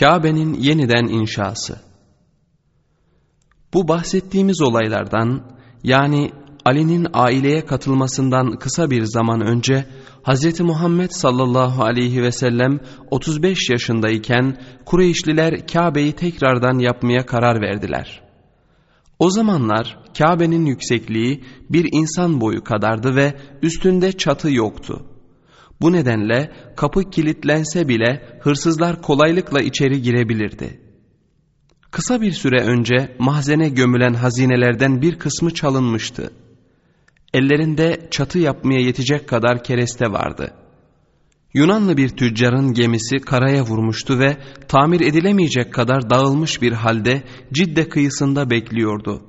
Kabe'nin yeniden inşası Bu bahsettiğimiz olaylardan yani Ali'nin aileye katılmasından kısa bir zaman önce Hz. Muhammed sallallahu aleyhi ve sellem 35 yaşındayken Kureyşliler Kabe'yi tekrardan yapmaya karar verdiler. O zamanlar Kabe'nin yüksekliği bir insan boyu kadardı ve üstünde çatı yoktu. Bu nedenle kapı kilitlense bile hırsızlar kolaylıkla içeri girebilirdi. Kısa bir süre önce mahzene gömülen hazinelerden bir kısmı çalınmıştı. Ellerinde çatı yapmaya yetecek kadar kereste vardı. Yunanlı bir tüccarın gemisi karaya vurmuştu ve tamir edilemeyecek kadar dağılmış bir halde Cidde kıyısında bekliyordu.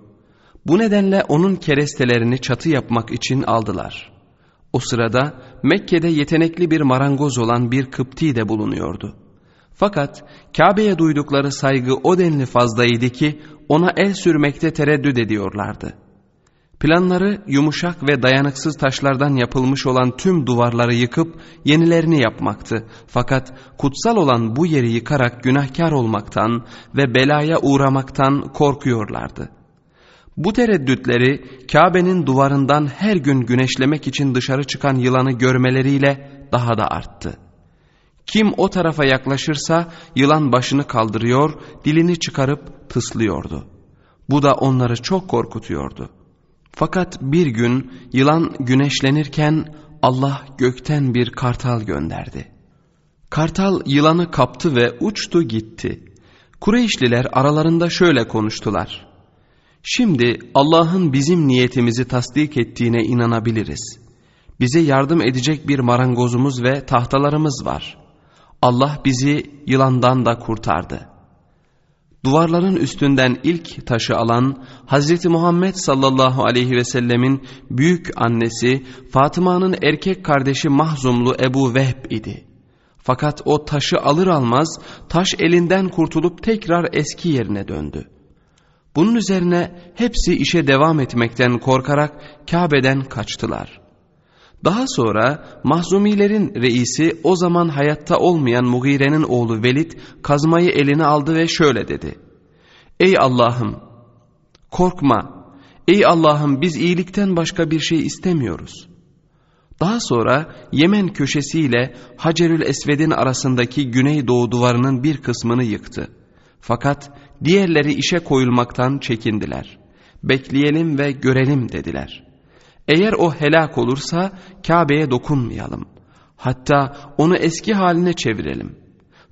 Bu nedenle onun kerestelerini çatı yapmak için aldılar. O sırada Mekke'de yetenekli bir marangoz olan bir Kıpti de bulunuyordu. Fakat Kabe'ye duydukları saygı o denli fazlaydı ki ona el sürmekte tereddüt ediyorlardı. Planları yumuşak ve dayanıksız taşlardan yapılmış olan tüm duvarları yıkıp yenilerini yapmaktı. Fakat kutsal olan bu yeri yıkarak günahkar olmaktan ve belaya uğramaktan korkuyorlardı. Bu tereddütleri Kabe'nin duvarından her gün güneşlemek için dışarı çıkan yılanı görmeleriyle daha da arttı. Kim o tarafa yaklaşırsa yılan başını kaldırıyor, dilini çıkarıp tıslıyordu. Bu da onları çok korkutuyordu. Fakat bir gün yılan güneşlenirken Allah gökten bir kartal gönderdi. Kartal yılanı kaptı ve uçtu gitti. Kureyşliler aralarında şöyle konuştular. Şimdi Allah'ın bizim niyetimizi tasdik ettiğine inanabiliriz. Bize yardım edecek bir marangozumuz ve tahtalarımız var. Allah bizi yılandan da kurtardı. Duvarların üstünden ilk taşı alan Hz. Muhammed sallallahu aleyhi ve sellemin büyük annesi Fatıma'nın erkek kardeşi Mahzumlu Ebu Vehb idi. Fakat o taşı alır almaz taş elinden kurtulup tekrar eski yerine döndü. Bunun üzerine hepsi işe devam etmekten korkarak Kabe'den kaçtılar. Daha sonra Mahzumilerin reisi o zaman hayatta olmayan Mugire'nin oğlu Velid kazmayı eline aldı ve şöyle dedi. Ey Allah'ım korkma ey Allah'ım biz iyilikten başka bir şey istemiyoruz. Daha sonra Yemen köşesiyle Hacerül Esved'in arasındaki güneydoğu duvarının bir kısmını yıktı. Fakat diğerleri işe koyulmaktan çekindiler. Bekleyelim ve görelim dediler.'' Eğer o helak olursa Kabe'ye dokunmayalım. Hatta onu eski haline çevirelim.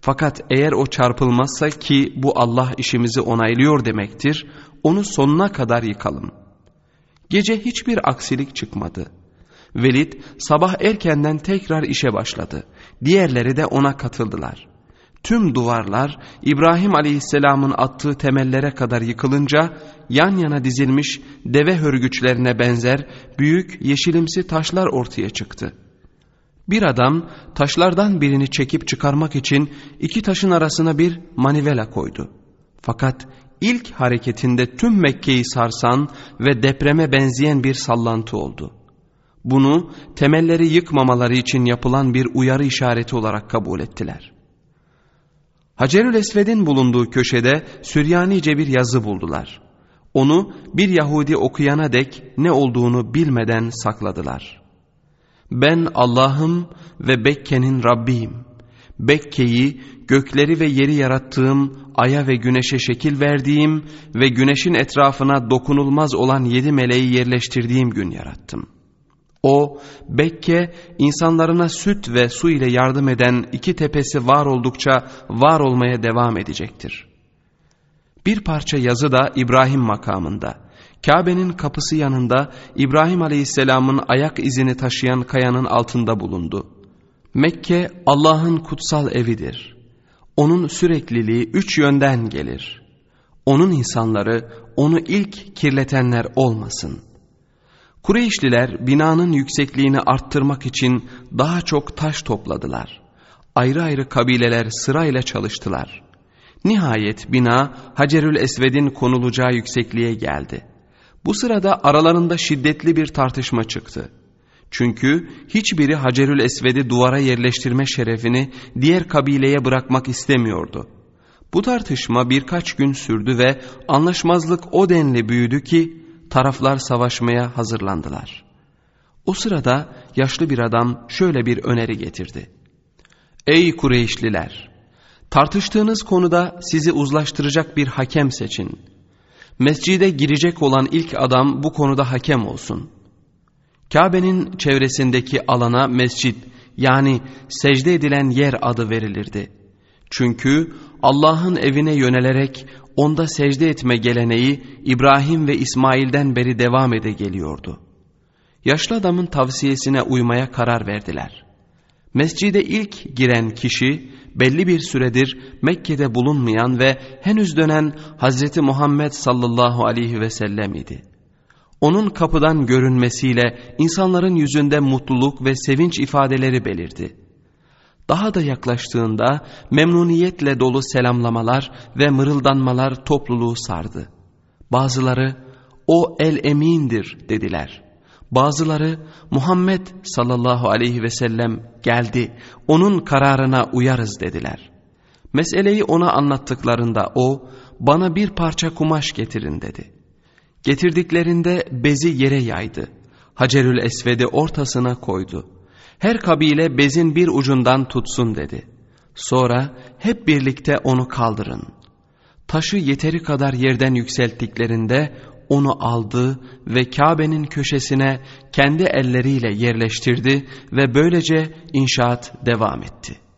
Fakat eğer o çarpılmazsa ki bu Allah işimizi onaylıyor demektir, onu sonuna kadar yıkalım. Gece hiçbir aksilik çıkmadı. Velid sabah erkenden tekrar işe başladı. Diğerleri de ona katıldılar. Tüm duvarlar İbrahim aleyhisselamın attığı temellere kadar yıkılınca yan yana dizilmiş deve hörgüçlerine benzer büyük yeşilimsi taşlar ortaya çıktı. Bir adam taşlardan birini çekip çıkarmak için iki taşın arasına bir manivela koydu. Fakat ilk hareketinde tüm Mekke'yi sarsan ve depreme benzeyen bir sallantı oldu. Bunu temelleri yıkmamaları için yapılan bir uyarı işareti olarak kabul ettiler.'' Hacerül Esved'in bulunduğu köşede Süryanice bir yazı buldular. Onu bir Yahudi okuyana dek ne olduğunu bilmeden sakladılar. Ben Allah'ım ve Bekke'nin Rabbiyim. Bekke'yi gökleri ve yeri yarattığım, aya ve güneşe şekil verdiğim ve güneşin etrafına dokunulmaz olan yedi meleği yerleştirdiğim gün yarattım.'' O Bekke insanlarına süt ve su ile yardım eden iki tepesi var oldukça var olmaya devam edecektir. Bir parça yazı da İbrahim makamında. Kabe'nin kapısı yanında İbrahim Aleyhisselam'ın ayak izini taşıyan kayanın altında bulundu. Mekke Allah'ın kutsal evidir. Onun sürekliliği üç yönden gelir. Onun insanları onu ilk kirletenler olmasın.'' Kureyşliler binanın yüksekliğini arttırmak için daha çok taş topladılar. Ayrı ayrı kabileler sırayla çalıştılar. Nihayet bina Hacerül Esved'in konulacağı yüksekliğe geldi. Bu sırada aralarında şiddetli bir tartışma çıktı. Çünkü hiçbiri Hacerül Esved'i duvara yerleştirme şerefini diğer kabileye bırakmak istemiyordu. Bu tartışma birkaç gün sürdü ve anlaşmazlık o denli büyüdü ki taraflar savaşmaya hazırlandılar. O sırada yaşlı bir adam şöyle bir öneri getirdi. Ey Kureyşliler! Tartıştığınız konuda sizi uzlaştıracak bir hakem seçin. Mescide girecek olan ilk adam bu konuda hakem olsun. Kabe'nin çevresindeki alana mescit yani secde edilen yer adı verilirdi. Çünkü Allah'ın evine yönelerek onda secde etme geleneği İbrahim ve İsmail'den beri devam ede geliyordu. Yaşlı adamın tavsiyesine uymaya karar verdiler. Mescide ilk giren kişi belli bir süredir Mekke'de bulunmayan ve henüz dönen Hazreti Muhammed sallallahu aleyhi ve sellem idi. Onun kapıdan görünmesiyle insanların yüzünde mutluluk ve sevinç ifadeleri belirdi. Daha da yaklaştığında memnuniyetle dolu selamlamalar ve mırıldanmalar topluluğu sardı. Bazıları o el emindir dediler. Bazıları Muhammed sallallahu aleyhi ve sellem geldi onun kararına uyarız dediler. Meseleyi ona anlattıklarında o bana bir parça kumaş getirin dedi. Getirdiklerinde bezi yere yaydı. Hacerül Esved'i ortasına koydu. Her kabile bezin bir ucundan tutsun dedi. Sonra hep birlikte onu kaldırın. Taşı yeteri kadar yerden yükselttiklerinde onu aldı ve Kabe'nin köşesine kendi elleriyle yerleştirdi ve böylece inşaat devam etti.''